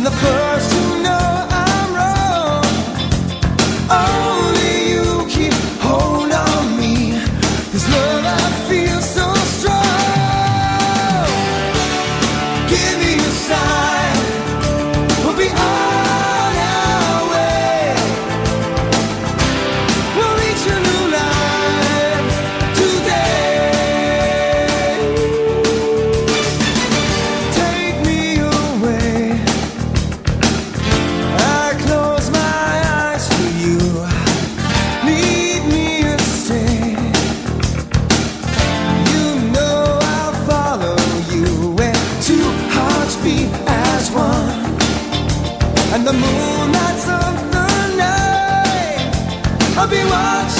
I'm the first to know be watching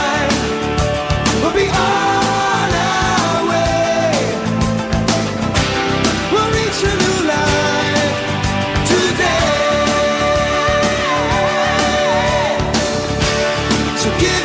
So give